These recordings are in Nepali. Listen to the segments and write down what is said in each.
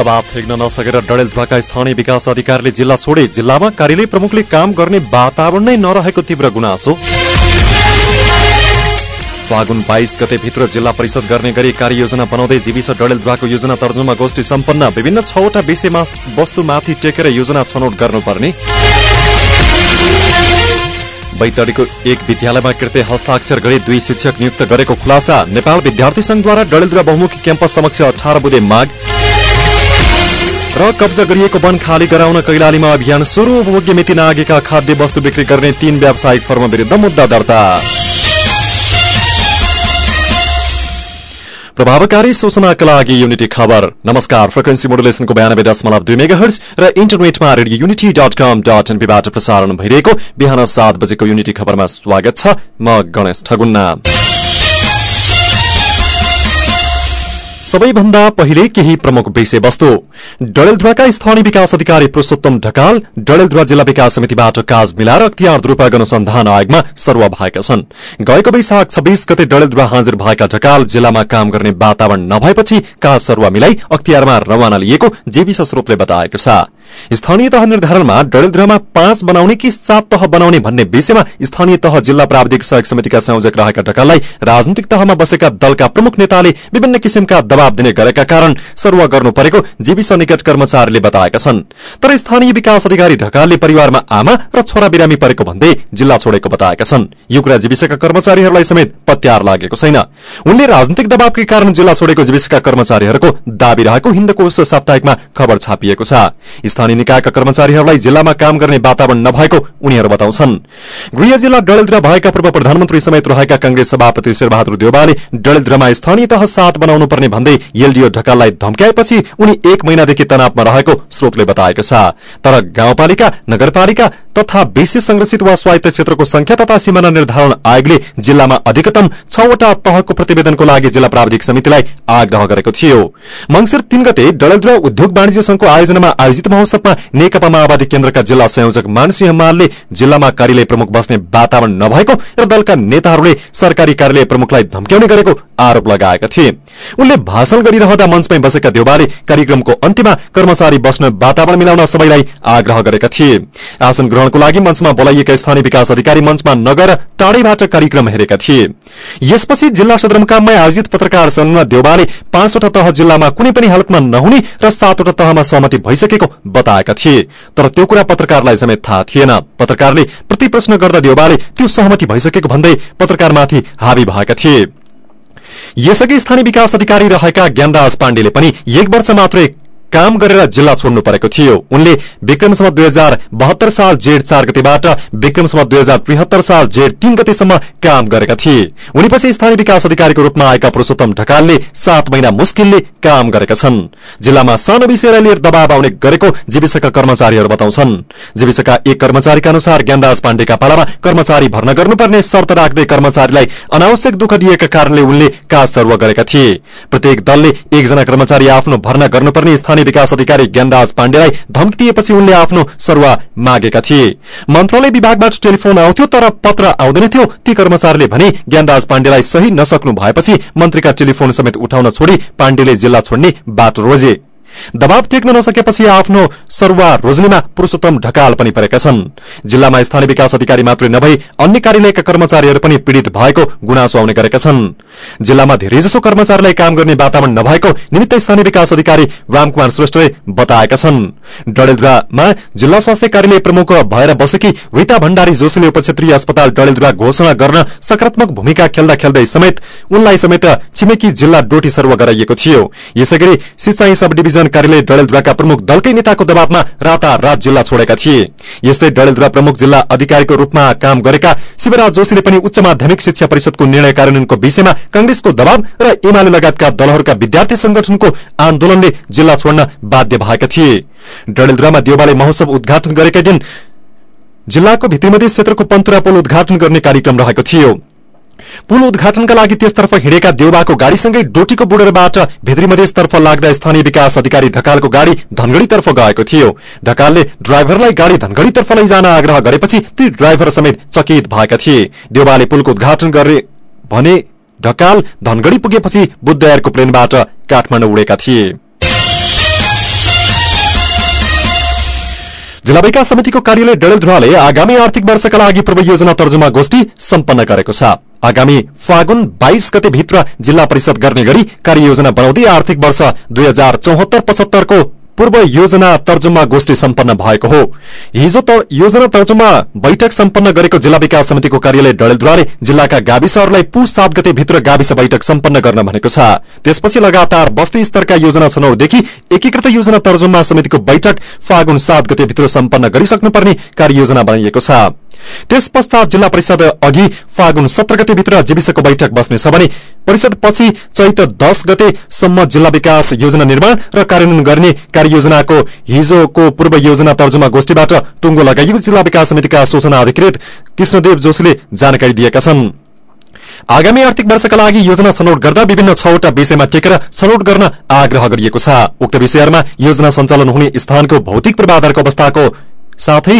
दबाव फेक्न नसकेर डडेलधुवाका स्थानीय विकास अधिकारीले जिल्ला छोडे जिल्लामा कार्यालय प्रमुखले काम गर्ने वातावरण नै नरहेको तीव्र गुनासो। फागुन बाइस गते भित्र जिल्ला परिषद गर्ने गरी कार्ययोजना बनाउँदै जीविस डडेलधुवाको योजना तर्जुमा गोष्ठी सम्पन्न विभिन्न छवटा विषयमा वस्तुमाथि टेकेर योजना छनौट गर्नुपर्ने। बैतडीको एक विद्यालयमा कृत्य हस्ताक्षर गरी दुई शिक्षक नियुक्त गरेको खुलासा नेपाल विद्यार्थी संघद्वारा डडेलधुवा बहुमुखी क्याम्पस समक्ष अठार बुधे माग। र कब्जा गरिएको वन खाली गराउन कैलालीमा अभियान शुरू उपभोग्य मिति नआगेका खाद्य वस्तु बिक्री गर्ने तीन व्यावसायिक फर्म विरूद्ध मुद्दा दर्ता। प्रभावकारी सूचनाका लागि युनिटी खबर। नमस्कार फ्रिक्वेन्सी मोडुलेसनको बयानब्बे दशमलव दुई मेगा र इन्टरनेटमा radio Unity dot com dot एनपीबाट प्रसारण भइरहेको बिहान सात बजेको युनिटी खबरमा स्वागत छ म गणेश ठगुन्ना। सबैभन्दा पहिले केही प्रमुख विषयवस्तु। डडेलधुवाका स्थानीय विकास अधिकारी पुरूषोत्तम ढकाल डडेलधुवा जिल्ला विकास समितिबाट काज मिलाएर अख्तियार दुरूपयोग अनुसन्धान आयोगमा सरुवा भएका छन्। गएको वैशाख छब्बीस गते डडेलधुवा हाजिर भएका ढकाल जिल्लामा काम गर्ने वातावरण नभएपछि काज सरुवा मिलाई अख्तियारमा रवाना लिएको जीविस स्रोतले बताएको छ। स्थानीय तह निर्धारणमा डडेलधुवामा पाँच बनाउने कि सात तह बनाउने भन्ने विषयमा स्थानीय तह जिल्ला प्राविधिक सहयोग समितिका संयोजक रहेका ढकाललाई राजनीतिक तहमा बसेका दलका प्रमुख नेताले विभिन्न किसिमका दबाव दिने गरेका कारण सरुवा गर्नु परेको जीविस निकट कर्मचारीले बताएका छन्। तर स्थानीय विकास अधिकारी ढकालले परिवारमा आमा र छोरा बिरामी परेको भन्दै जिल्ला छोडेको बताएका छन्। यो कुरा जीविसका कर्मचारीहरूलाई समेत पत्यार लागेको छैन। उनले राजनीतिक दबावकै कारण जिल्ला छोडेको जीविसका कर्मचारीहरूको दावी रहेको हिन्दकोश साप्ताहिकमा खबर छापिएको छ। स्थानीय निकायका कर्मचारीहरूलाई जिल्लामा काम गर्ने वातावरण नभएको उनीहरू बताउँछन्। गृह जिल्ला डडेलधुरा भएका पूर्व प्रधानमन्त्री समेत रहेका कंग्रेस सभापति शेरबहादुर देवालले डडेलधुरामा स्थानीय तह सात बनाउनु पर्ने भन्दै एलडीओ ढकाललाई धम्क्याएपछि उनी एक महिनादेखि तनावमा रहेको स्रोतले बताएको छ। तर गाउँपालिका नगरपालिका तथा विशेष संरक्षित वा स्वायत्त क्षेत्रको संख्या तथा सिमाना निर्धारण आयोगले जिल्लामा अधिकतम छवटा तहको प्रतिवेदनको लागि जिल्ला प्राविधिक समितिलाई आग्रह गरेको थियो। मंगिर तीन गते डडेलधुरा उद्योग वाणिज्य संघको आयोजनामा आयोजित महोत्सवमा नेकपा माओवादी केन्द्रका जिल्ला संयोजक मानसिंह मालले जिल्लामा कार्यालय प्रमुख बस्ने वातावरण नभएको र दलका नेताहरूले सरकारी कार्यालय प्रमुखलाई धम्क्याउने गरेको आरोप लगाएका थिए। उनले भाषण गरिरहँदा मञ्चमै बसेका देउबाले कार्यक्रमको अन्त्यमा कर्मचारी बस्न वातावरण मिलाउन सबैलाई आग्रह गरेका थिए। आसन ग्रहणको लागि मञ्चमा बोलाइएका स्थानीय विकास अधिकारी मञ्चमा नगएर टाढैबाट कार्यक्रम हेरेका थिए। यसपछि जिल्ला सदरमुकाममै आयोजित पत्रकार सम्मेलनमा देउबाले पाँचवटा तह जिल्लामा कुनै पनि हालतमा नहुने र सातवटा तहमा सहमति भइसकेको बताएका थिए। तर त्यो कुरा पत्रकारलाई समेत थाहा थिएन। पत्रकारले प्रति प्रश्न गर्दा देउबाले त्यो सहमति भइसकेको भन्दै पत्रकारमाथि हावी भएका थिए। यसअघि स्थानीय विकास अधिकारी रहेका ज्ञानदास पाण्डेले पनि एक वर्ष मात्रै काम गरेर जिल्ला छोड्नु परेको थियो। उनले विक्रमसम्म दुई हजार बहत्तर साल जेठ चार गतेबाट विक्रमसम्म दुई हजार त्रिहत्तर साल जेठ तीन गतेसम्म काम गरेका थिए। उनीपछि स्थानीय विकास अधिकारीको रूपमा आएका पुरूषोत्तम ढकालले सात महिना मुस्किलले काम गरेका छन्। जिल्लामा सानो विषयलाई लिएर दबाव आउने गरेको जीविसका कर्मचारीहरू बताउँछन्। जीविसका एक कर्मचारीका अनुसार ज्ञानदास पाण्डेका पालामा कर्मचारी भर्ना गर्नुपर्ने शर्त राख्दै कर्मचारीलाई अनावश्यक दुःख दिएका कारणले उनले काज सर्व गरेका थिए। प्रत्येक दलले एकजना कर्मचारी आफ्नो भर्ना गर्नुपर्ने स्थानीय विकास अधिकारी ज्ञानराज पाण्डेलाई धम्की दिएपछि उनले आफ्नो सरुवा मागेका थिए। मन्त्रालय विभागबाट टेलिफोन आउँथ्यो तर पत्र आउँदैन थियो। ती कर्मचारीले भने ज्ञानराज पाण्डेलाई सही नसक्नु भएपछि मन्त्रीका टेलिफोन समेत उठाउन छोडी पाण्डेले जिल्ला छोड्ने बाटो रोजे। दबाव टेक्न नसकेपछि आफ्नो सरुवा रोज्नेमा पुरूषोत्तम ढकाल पनि परेका छन्। जिल्लामा स्थानीय विकास अधिकारी मात्रै नभई अन्य कार्यालयका कर्मचारीहरू पनि पीड़ित भएको गुनासो आउने गरेका छन्। जिल्लामा धेरैजसो कर्मचारीलाई काम गर्ने वातावरण नभएको निमित्त स्थानीय विकास अधिकारी रामकुमार श्रेष्ठले बताएका छन्। डडेलधुरामा जिल्ला स्वास्थ्य कार्यालय प्रमुख भएर बसेकी रीता भण्डारी जोशीले उपक्षेत्रीय अस्पताल डडेलधुरा घोषणा गर्न सकारात्मक भूमिका खेल्दा खेल्दै समेत उनलाई समेत छिमेकी जिल्ला डोटी सर्व गराइएको थियो। यसैगरी सिंचाई सब डिभिजन कार्यालय डडेलधुराका प्रमुख दलकै नेताको दबावमा रातारात जिल्ला छोडेका थिए। यस्तै डडेलधुरा प्रमुख जिल्ला अधिकारीको रूपमा काम गरेका शिवराज जोशीले पनि उच्च माध्यमिक शिक्षा परिषदको निर्णय कार्यान्वयनको विषयमा कंग्रेसको दबाव र एमाले लगायतका दलहरूका विद्यार्थी संगठनको आन्दोलनले जिल्ला छोड्न बाध्य भएका थिए। डडेलधुरामा देवालय महोत्सव उद्घाटन गरेका दिन जिल्लाको भित्री क्षेत्रको पन्तुरा पुल उद्घाटन गर्ने कार्यक्रम रहेको थियो। पुल उद्घाटनका लागि त्यसतर्फ हिँडेका देउबाको गाड़ीसँगै डोटीको बुडरबाट भित्री मधेसतर्फ लाग्दा स्थानीय विकास अधिकारी ढकालको गाड़ी धनगढ़ीतर्फ गएको थियो। ढकालले ड्राइभरलाई गाड़ी धनगढ़ीतर्फ लैजान आग्रह गरेपछि ती ड्राइभर समेत चकित भएका थिए। देउबाले पुलको उद्घाटन गरे भने ढकाल धनगढ़ी पुगेपछि बुद्ध एयरको प्लेनबाट काठमाडौँ उडेका थिए। जिल्ला विकास समितिको कार्यालय डडेलधुवाले आगामी आर्थिक वर्षका लागि पूर्व योजना तर्जुमा गोष्ठी सम्पन्न गरेको छ। आगामी फागुन बाइस गते भित्र जिल्ला परिषद गर्ने गरी कार्ययोजना बनाउँदै आर्थिक वर्ष दुई हजार चौहत्तर पचहत्तरको पूर्व योजना तर्जुमा गोष्ठी सम्पन्न भएको हो। हिजो योजना तर्जुमा बैठक सम्पन्न गरेको जिल्ला विकास समितिको कार्यालय डडेलद्वारे जिल्लाका गाविसहरूलाई पुस सात गते भित्र गाविस बैठक सम्पन्न गर्न भनेको छ। त्यसपछि लगातार बस्ती स्तरका योजना छनौटदेखि एकीकृत योजना तर्जुमा समितिको बैठक फागुन सात गते भित्र सम्पन्न गरिसक्नुपर्ने कार्ययोजना बनाइएको छ। त्यस पश्चात जिल्ला परिषद अघि फागुन सत्र गतेभित्र जीविसको बैठक बस्नेछ भने परिषद पछि चैत दश गतेसम्म जिल्ला विकास योजना निर्माण र कार्यान्वयन गर्ने कार्ययोजनाको हिजोको पूर्व योजना तर्जुमा गोष्ठीबाट टुङ्गो लगाइयो जिल्ला विकास समितिका सूचना अधिकृत कृष्णदेव जोशीले जानकारी दिएका छन्। आगामी आर्थिक वर्षका लागि योजना छनौट गर्दा विभिन्न छवटा विषयमा टेकेर छनौट गर्न आग्रह गरिएको छ। उक्त विषयहरूमा योजना सञ्चालन हुने स्थानको भौतिक पूर्वाधारको अवस्थाको साथै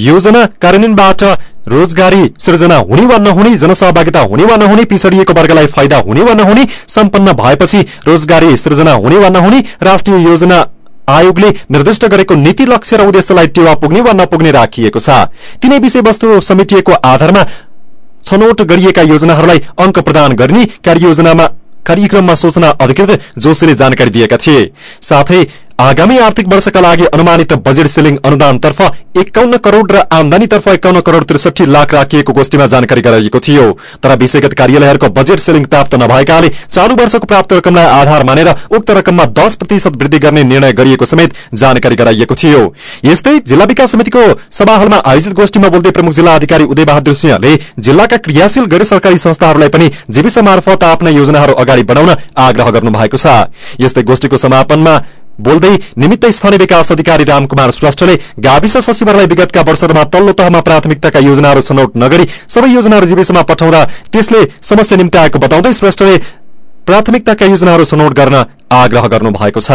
योजना कार्यान्वयनबाट रोजगारी सृजना हुने वा नहुने जनसहभागिता हुने वा नहुने पिछड़िएको वर्गलाई फाइदा हुने वा नहुने सम्पन्न भएपछि रोजगारी सृजना हुने वा नहुने राष्ट्रिय योजना आयोगले निर्दिष्ट गरेको नीति लक्ष्य र उद्देश्यलाई टेवा पुग्ने वा नपुग्ने राखिएको छ। तिनै विषयवस्तु समेटिएको आधारमा छनौट गरिएका योजनाहरूलाई अंक प्रदान गर्ने कार्ययोजनामा कार्यक्रममा सूचना अधिकृत जोशीले जानकारी दिएका थिए। साथै आगामी आर्थिक वर्षका लागि अनुमानित बजेट सिलिङ अनुदानतर्फ एकाउन्न करोड़ र आमदानीतर्फ एकाउन्न करोड़ त्रिसठी लाख राखिएको गोष्ठीमा जानकारी गराइएको थियो। तर विषयगत कार्यालयहरूको बजेट सिलिङ प्राप्त नभएकाले चालू वर्षको प्राप्त रकमलाई आधार मानेर उक्त रकममा दश प्रतिशत वृद्धि गर्ने निर्णय गरिएको समेत जानकारी गराइएको थियो। यस्तै जिल्ला विकास समितिको सभाहलमा आयोजित गोष्ठीमा बोल्दै प्रमुख जिल्ला अधिकारी उदय बहादुर सिंहले जिल्लाका क्रियाशील गैर सरकारी संस्थाहरूलाई पनि जीविस मार्फत आफ्ना योजनाहरू अगाडि बढ़ाउन आग्रह गर्नु भएको छ। यस्तै गोष्ठीको समापनमा बोल्दै निमित्त स्थानीय विकास अधिकारी रामकुमार श्रेष्ठले गाविस सचिवहरूलाई विगतका वर्षहरूमा तल्लो तहमा प्राथमिकताका योजनाहरू छनौट नगरी सबै योजनाहरू जीविसमा पठाउँदा त्यसले समस्या निम्ति आएको बताउँदै श्रेष्ठले प्राथमिकताका योजनाहरू छनौट गर्न आग्रह गर्नु भएको छ।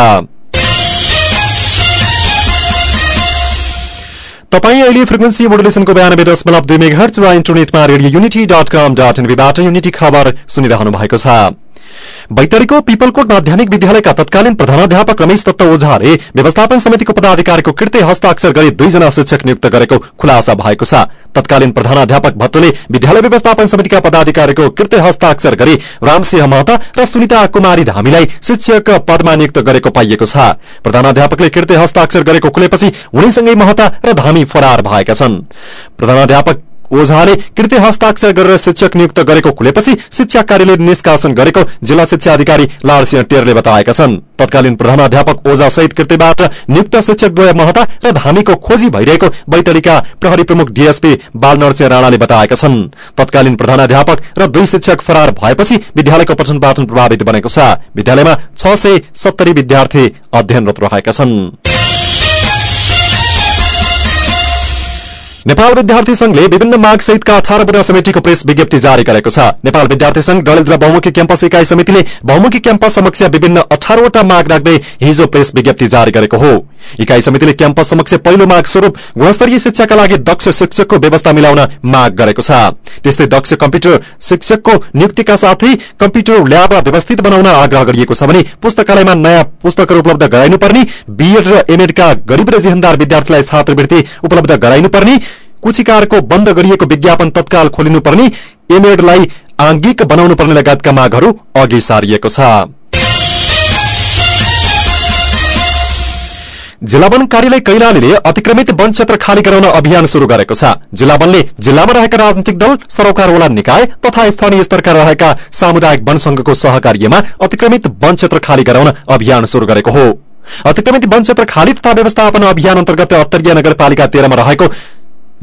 तपाईँ अहिले फ्रिक्वेन्सी मोडुलेसनको बयानब्बे दशमलव दुई मेघर्च वा इन्टरनेटमा radio Unity dot com dot एनबीबाट Unity खबर सुनिरहनु भएको छ। बैतरीको पिपलकोट माध्यमिक विद्यालयका तत्कालीन प्रधानाध्यापक रमेश दत्त ओझाले व्यवस्थापन समितिको पदाधिकारीको कृत्य हस्ताक्षर गरी दुईजना शिक्षक नियुक्त गरेको खुलासा भएको छ। तत्कालीन प्रधानाध्यापक भट्टले विद्यालय व्यवस्थापन समितिका पदाधिकारीको कृत्य हस्ताक्षर गरी रामसिंह महता र सुनिता कुमारी धामीलाई शिक्षक पदमा नियुक्त गरेको पाइएको छ। प्रधानाध्यापकले कृत्य हस्ताक्षर गरेको खुलेपछि उनीसँगै महता र धामी फरार भएका छन्। प्रधानाध्यापक ओझाले कृत्य हस्ताक्षर गरेर शिक्षक नियुक्त गरेको खुलेपछि शिक्षा कार्यालय निष्कासन गरेको जिल्ला शिक्षा अधिकारी लालसिंह टेरले बताएका छन्। तत्कालीन प्रधानाध्यापक ओझा सहित कृत्यबाट नियुक्त शिक्षक द्वय महता र धामीको खोजी भइरहेको बैतडीका प्रहरी प्रमुख डीएसपी बालनरसिंह राणाले बताएका छन्। तत्कालीन प्रधानाध्यापक र दुई शिक्षक फरार भएपछि विद्यालयको पठन पाठन प्रभावित बनेको छ। विद्यालयमा छ सय सत्तरी विद्यार्थी अध्ययनरत रहेका छन्। नेपाल विद्यार्थी संघले विभिन्न माग सहितका अठार बुढा समितिको प्रेस विज्ञप्ति जारी गरेको छ। नेपाल विद्यार्थी संघ डलिद्र बहुमुखी क्याम्पस इकाई समितिले बहुमुखी क्याम्पस समक्ष विभिन्न अठारवटा माग राख्दै हिजो प्रेस विज्ञप्ति जारी गरेको हो। इकाई समितिले क्याम्पस समक्ष पहिलो माग स्वरूप गुणस्तरीय शिक्षाका लागि दक्ष शिक्षकको व्यवस्था मिलाउन माग गरेको छ। त्यस्तै दक्ष कम्प्युटर शिक्षकको नियुक्तिका साथै कम्प्युटर ल्याब व्यवस्थित बनाउन आग्रह गरिएको छ भने पुस्तकालयमा नयाँ पुस्तकहरू उपलब्ध गराइनुपर्ने बीएड र एमएडका गरीब र जिहनदार विद्यार्थीलाई छात्रवृत्ति उपलब्ध गराइनुपर्ने कुचिकारको बन्द गरिएको विज्ञापन तत्काल खोलिनुपर्ने एमएडलाई आंगिक बनाउनु पर्ने लगायतका मागहरू अघि सारिएको छ। जिल्ला वन कार्यालय कैलालीले अतिक्रमित वन क्षेत्र खाली गराउन अभियान शुरू गरेको छ। जिल्ला वनले जिल्लामा रहेका राजनैतिक दल सरोकारवाला निकाय तथा स्थानीय स्तरका रहेका सामुदायिक वन संघको सहकार्यमा अतिक्रमित वन क्षेत्र खाली गराउन अभियान शुरू गरेको हो। अतिक्रमित वन क्षेत्र खाली तथा व्यवस्थापन अभियान अन्तर्गत अत्तरिया नगरपालिका तेह्रमा रहेको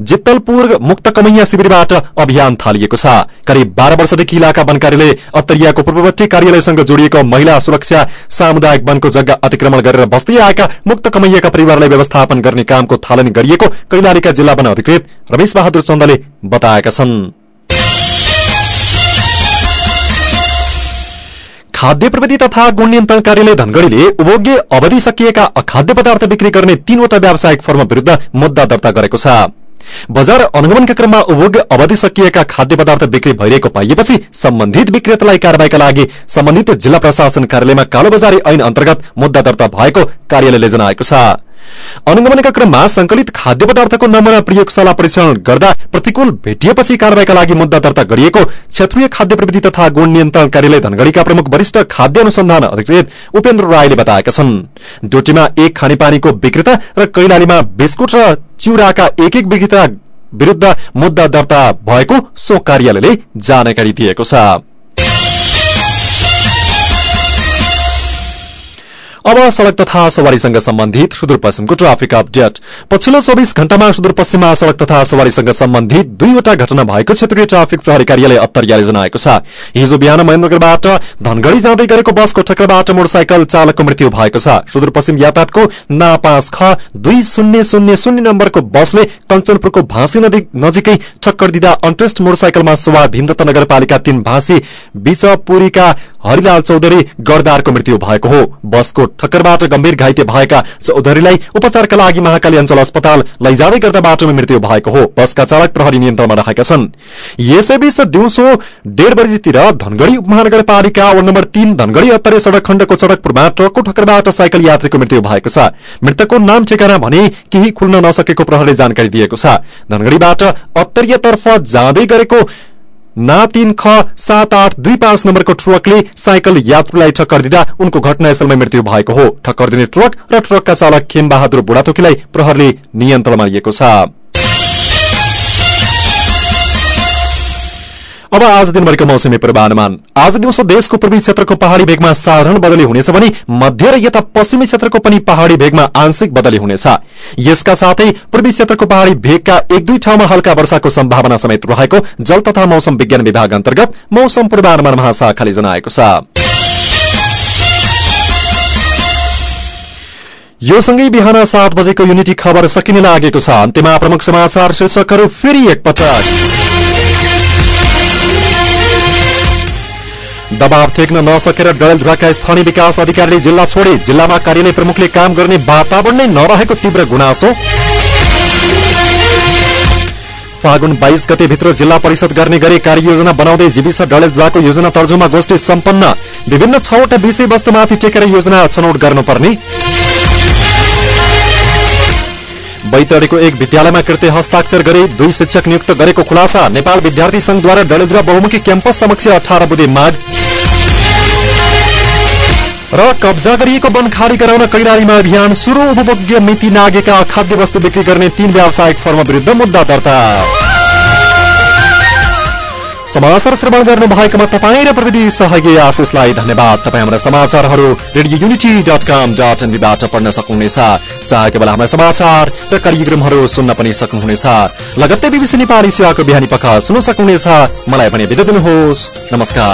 जित्तलपुर मुक्त कमैया शिविरबाट अभियान थालिएको छ। करिब बाह्र वर्षदेखि इलाका वन कार्यालय अत्तरियाको पूर्ववर्ती कार्यालयसँग जोडिएको महिला सुरक्षा सामुदायिक वनको जग्गा अतिक्रमण गरेर बस्दै आएका मुक्त कमैयाका परिवारलाई व्यवस्थापन गर्ने कामको थालनी गरिएको कैलालीका जिल्ला वन अधिकृत रमेश बहादुर चन्दले बताएका छन्। खाद्य प्रविधि तथा गुण नियन्त्रण कार्यालय धनगढ़ीले उपभोग्य अवधि सकिएका अखाद्य पदार्थ बिक्री गर्ने तीनवटा व्यावसायिक फर्म विरूद्ध मुद्दा दर्ता गरेको छ। बजार अनुगमनका क्रममा उपभोग्य अवधि सकिएका खाद्य पदार्थ बिक्री भइरहेको पाइएपछि सम्बन्धित विक्रेतालाई कार्यवाहीका लागि सम्बन्धित जिल्ला प्रशासन कार्यालयमा कालोबजारी ऐन अन्तर्गत मुद्दा दर्ता भएको कार्यालयले जनाएको छ। अनुगमनका क्रममा संकलित खाद्य पदार्थको नमूना प्रयोगशाला परीक्षण गर्दा प्रतिकूल भेटिएपछि कार्यवाहीका लागि मुद्दा दर्ता गरिएको क्षेत्रीय खाद्य प्रविधि तथा गुण नियन्त्रण कार्यालय धनगढ़ीका प्रमुख वरिष्ठ खाद्य अनुसन्धान अधिकृत उपेन्द्र राईले बताएका छन्। डोटीमा एक खानेपानीको विक्रेता र कैलालीमा बिस्कुट र चिउराका एक एक विक्रेता विरूद्ध मुद्दा दर्ता भएको सो कार्यालयले जानकारी दिएको छ। अब सड़क तथा सवारीसँग सम्बन्धित सुदूरपश्चिमको ट्राफिक अपडेट। पछिल्लो चौबिस घण्टामा सुदूरपश्चिममा सड़क तथा सवारीसँग सम्बन्धित दुईवटा घटना भएको क्षेत्रीय ट्राफिक प्रहरी कार्यालय अत्तरियाले जनाएको छ। हिजो बिहान महेन्द्रगढ़बाट धनगढ़ी जाँदै गरेको बसको ठक्करबाट मोटरसाइकल चालकको मृत्यु भएको छ। सुदूरपश्चिम यातायातको ना पाँच ख दुई शून्य शून्य शून्य नम्बरको बसले कञ्चनपुरको भाँसी नदी नजिकै ठक्कर दिँदा अन्ट्रेस्ट मोटरसाइकलमा सवार भीमदत्त नगरपालिका तीन भाँसी बिचपुरीका हरिलाल चौधरी गरदारको मृत्यु भएको हो। बसको ठक्करबाट गम्भीर घाइते भएका चौधरीलाई उपचारका लागि महाकाली अञ्चल अस्पताल लैजाँदै गर्दा बाटोमा मृत्यु भएको हो। बसका चालक प्रहरी नियन्त्रणमा राखेका छन्। यसैबीच दिउँसो डेढ बजीतिर धनगढ़ी उपमहानगरपालिका वार्ड नम्बर तीन धनगढ़ी अत्तरे सड़क खण्डको सड़कपुरमा ट्रकको ठक्करबाट साइकल यात्रीको मृत्यु भएको छ। मृतकको नाम ठेगाना भने केही खुल्न नसकेको प्रहरीले जानकारी दिएको छ। धनगढ़ीबाट अत्तरीयतर्फ जाँदै गरेको ना तीन ख सात आठ दुई पाँच नम्बरको ट्रकले साइकल यात्रुलाई ठक्कर दिँदा उनको घटनास्थलमा मृत्यु भएको हो। ठक्कर दिने ट्रक र ट्रकका चालक खेमबहादुर बुढाथोकीलाई प्रहरले नियन्त्रणमा लिएको छ। अब आज दिनभरिको मौसमी पूर्वानुमान। आज दिउँसो देशको पूर्वी क्षेत्रको पहाड़ी भेगमा साधारण बदली हुनेछ भने मध्य र यता पश्चिमी क्षेत्रको पनि पहाड़ी भेगमा आंशिक बदली हुनेछ। यसका साथै पूर्वी क्षेत्रको पहाड़ी भेगका एक दुई ठाउँमा हल्का वर्षाको सम्भावना समेत रहेको जल तथा मौसम विज्ञान विभाग अन्तर्गत मौसम पूर्वानुमान महाशाखाले जनाएको छ। यो सँगै बिहान सात बजेको युनिटी खबर सकिने लागेको छ। अन्त्यमा प्रमुख समाचार शीर्षकहरू फेरि एकपटक। दबाव थेक्न नसकेर डडेलधुराका स्थानीय विकास अधिकारीले जिल्ला छोडे। जिल्लामा कार्यालय प्रमुखले काम गर्ने वातावरण नै नरहेको तीव्र गुनासो। फागुन बाइस गतेभित्र जिल्ला परिषद गर्ने गरी कार्ययोजना बनाउँदै जीविस डडेलधुराको योजना तर्जुमा गोष्ठी सम्पन्न। विभिन्न छवटा विषयवस्तुमाथि टेकेर योजना छनौट गर्नुपर्ने। बैतडीको एक विद्यालयमा कृत्य हस्ताक्षर गरी दुई शिक्षक नियुक्त गरेको खुलासा। नेपाल विद्यार्थी संघद्वारा डडेलधुरा बहुमुखी क्याम्पस समक्ष अठार बुधे माग। र कब्जा गरिएको वन खाली गराउन कैलालीमा अभियान सुरु। उपभोग्य मिति नागेका खाद्य वस्तु बिक्री गर्ने तीन व्यावसायिक फर्म विरूद्ध मुद्दा दर्ता। समाचार श्रवण गर्नु भएकोमा तपाईँ र प्रविधि सहयोगी आशिषलाई धन्यवाद। तपाईँ हाम्रा समाचारहरू radio Unity dot com dot एनबीबाट पढ्न सक्नुहुनेछ। चाहेको बेला हाम्रा समाचार र कार्यक्रमहरू सुन्न पनि सक्नुहुनेछ। लगत्तै बिबिसी नेपाली सेवाको बिहानी पख सुन्न सक्नुहुनेछ। मलाई पनि बिदा दिनुहोस्। नमस्कार।